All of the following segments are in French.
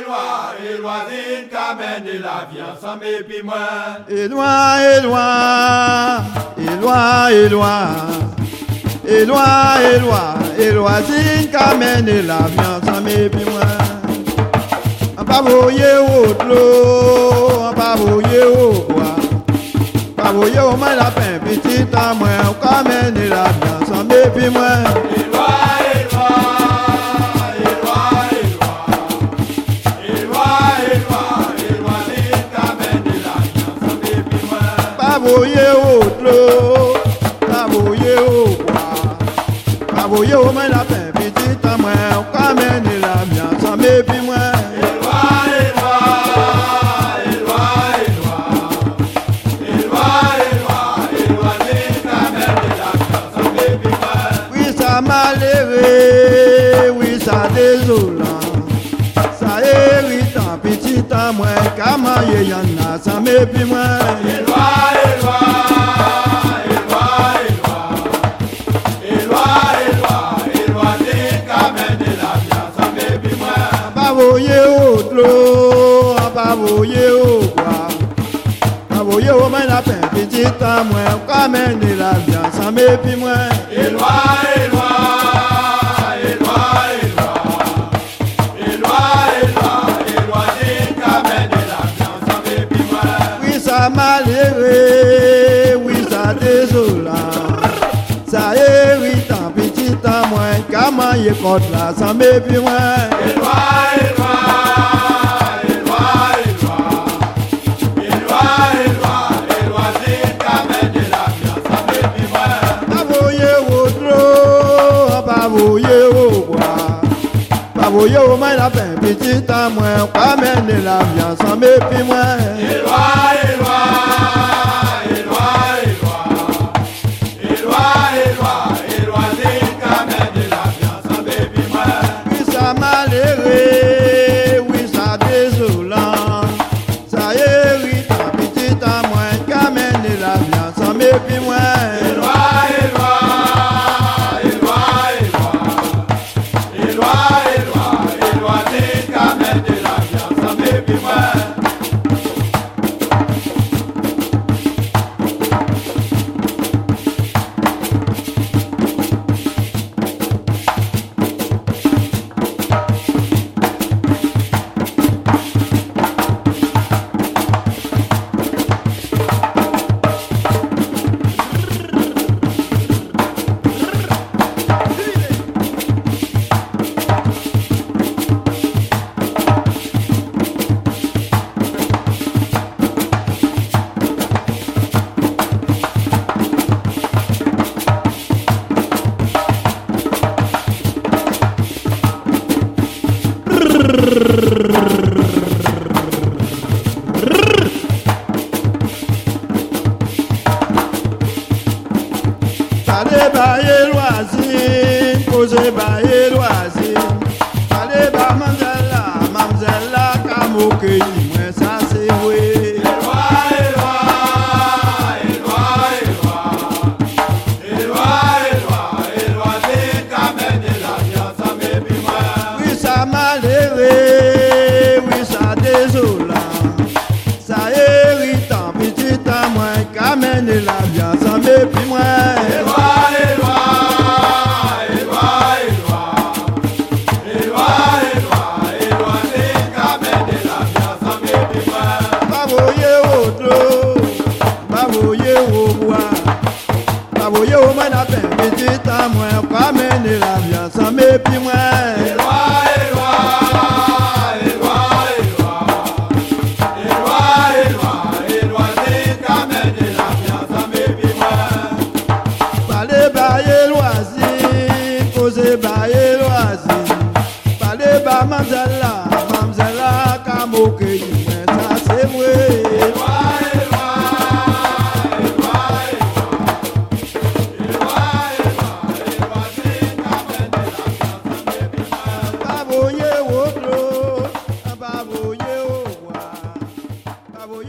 Éloi, Éloi, zine, kamène de la vie ensemble et puis moi. Éloi, Éloi, Éloi, Éloi. Éloi, Éloi, Éloi, zine, kamène la vie ensemble et puis moi. On va voyer au clos, on va voyer au bois. Va voyer au moins la pain, petit à moi, Pavoye au clos, pavoye au bois, pavoye au main la pain, petit à moi, on camène irritant, petit à moi, comment y en a, sans mépi moi. Éloi, Éloi, Éloi, Éloi. Éloi, Éloi, Éloi, zine, kamène de la sans mépi moi. Éloi, Éloi, Éloi, ça malheureux, oui, ça désolant. Ça irritant, petit à moi, comment y compte là, sans mépi moi. Éloi, Éloi, Éloi, Éloi. Éloi, Éloi, Éloi, zine, Pavoye au main la pain, petit à moi, on camène la bien, sans mépi moi. Éloi, Éloi, Éloi, ensemble Pale baye loazin, pose baye loazin Pale ba mamzela, mamzela ka mouke yi mwen sa se we Au moins la me la mamzella,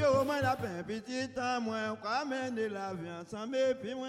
Au moins la pain, petit à moi, qu'amène la vie ensemble et puis moi.